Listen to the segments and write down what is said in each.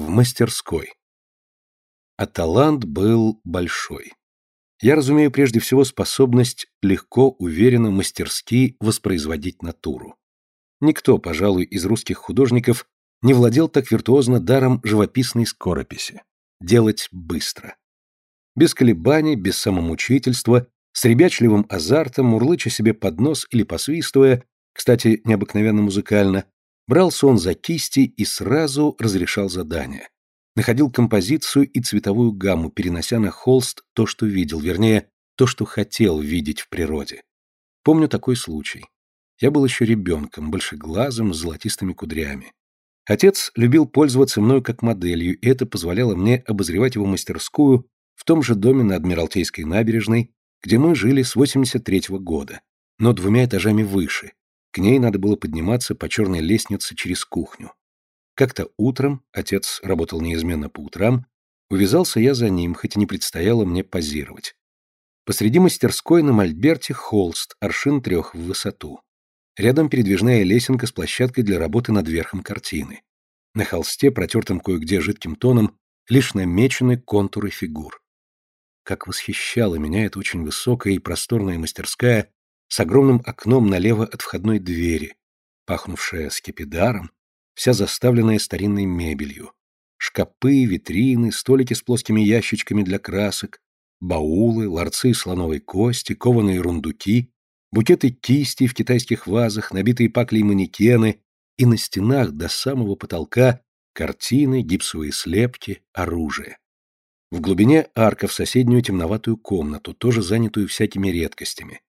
в мастерской. А талант был большой. Я разумею прежде всего способность легко, уверенно, мастерски воспроизводить натуру. Никто, пожалуй, из русских художников не владел так виртуозно даром живописной скорописи. Делать быстро. Без колебаний, без самомучительства, с ребячливым азартом, мурлыча себе под нос или посвистывая, кстати, необыкновенно музыкально, брался он за кисти и сразу разрешал задание. Находил композицию и цветовую гамму, перенося на холст то, что видел, вернее, то, что хотел видеть в природе. Помню такой случай. Я был еще ребенком, большеглазым, с золотистыми кудрями. Отец любил пользоваться мною как моделью, и это позволяло мне обозревать его мастерскую в том же доме на Адмиралтейской набережной, где мы жили с 83 -го года, но двумя этажами выше. К ней надо было подниматься по черной лестнице через кухню. Как-то утром, отец работал неизменно по утрам, увязался я за ним, хоть и не предстояло мне позировать. Посреди мастерской на мольберте холст, аршин трех в высоту. Рядом передвижная лесенка с площадкой для работы над верхом картины. На холсте, протертом кое-где жидким тоном, лишь намечены контуры фигур. Как восхищала меня эта очень высокая и просторная мастерская с огромным окном налево от входной двери, пахнувшая скипидаром, вся заставленная старинной мебелью. Шкапы, витрины, столики с плоскими ящичками для красок, баулы, ларцы слоновой кости, кованые рундуки, букеты кисти в китайских вазах, набитые паклей манекены, и на стенах до самого потолка картины, гипсовые слепки, оружие. В глубине арка в соседнюю темноватую комнату, тоже занятую всякими редкостями.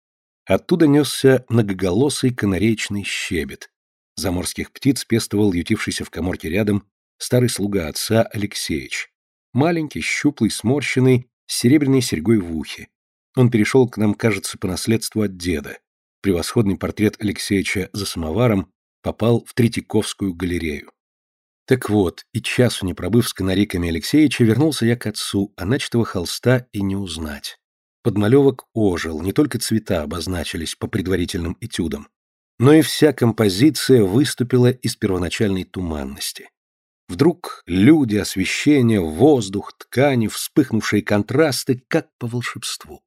Оттуда несся многоголосый канареечный щебет. Заморских птиц пестовал ютившийся в коморке рядом старый слуга отца Алексеевич. Маленький, щуплый, сморщенный, с серебряной серьгой в ухе. Он перешел к нам, кажется, по наследству от деда. Превосходный портрет Алексеевича за самоваром попал в Третьяковскую галерею. Так вот, и часу не пробыв с канариками Алексеевича, вернулся я к отцу, а начатого холста и не узнать. Подмалевок ожил, не только цвета обозначились по предварительным этюдам, но и вся композиция выступила из первоначальной туманности. Вдруг люди, освещение, воздух, ткани, вспыхнувшие контрасты, как по волшебству.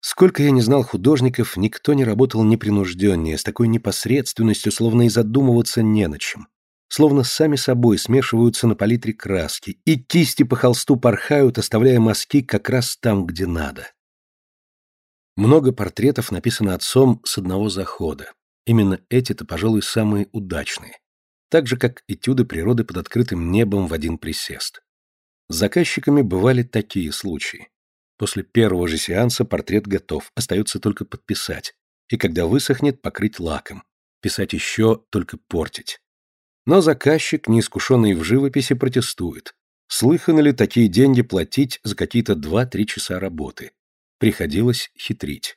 Сколько я не знал художников, никто не работал непринужденнее, с такой непосредственностью, словно и задумываться не на чем словно сами собой смешиваются на палитре краски, и кисти по холсту порхают, оставляя мазки как раз там, где надо. Много портретов написано отцом с одного захода. Именно эти-то, пожалуй, самые удачные. Так же, как этюды природы под открытым небом в один присест. С заказчиками бывали такие случаи. После первого же сеанса портрет готов, остается только подписать. И когда высохнет, покрыть лаком. Писать еще, только портить. Но заказчик, неискушенный в живописи, протестует. Слыхано ли такие деньги платить за какие-то 2-3 часа работы? Приходилось хитрить.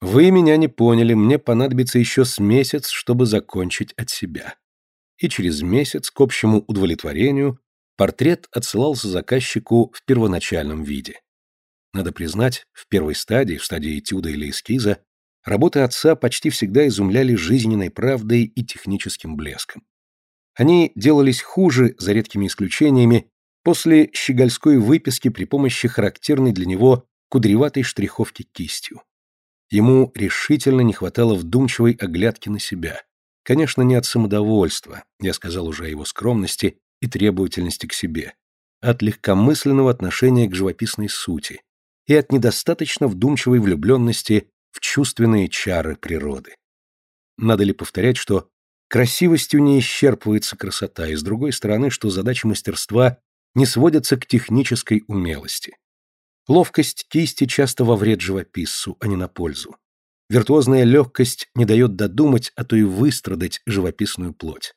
Вы меня не поняли, мне понадобится еще с месяц, чтобы закончить от себя. И через месяц, к общему удовлетворению, портрет отсылался заказчику в первоначальном виде. Надо признать, в первой стадии, в стадии этюда или эскиза, работы отца почти всегда изумляли жизненной правдой и техническим блеском. Они делались хуже, за редкими исключениями, после щегольской выписки при помощи характерной для него кудреватой штриховки кистью. Ему решительно не хватало вдумчивой оглядки на себя. Конечно, не от самодовольства, я сказал уже о его скромности и требовательности к себе, а от легкомысленного отношения к живописной сути и от недостаточно вдумчивой влюбленности в чувственные чары природы. Надо ли повторять, что Красивостью не исчерпывается красота, и с другой стороны, что задачи мастерства не сводятся к технической умелости. Ловкость кисти часто во вред живописцу, а не на пользу. Виртуозная легкость не дает додумать, а то и выстрадать живописную плоть.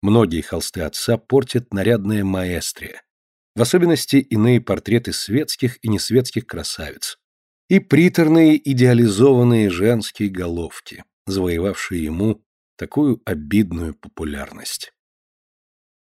Многие холсты отца портят нарядная маэстрия. В особенности иные портреты светских и несветских красавиц. И приторные идеализованные женские головки, завоевавшие ему такую обидную популярность.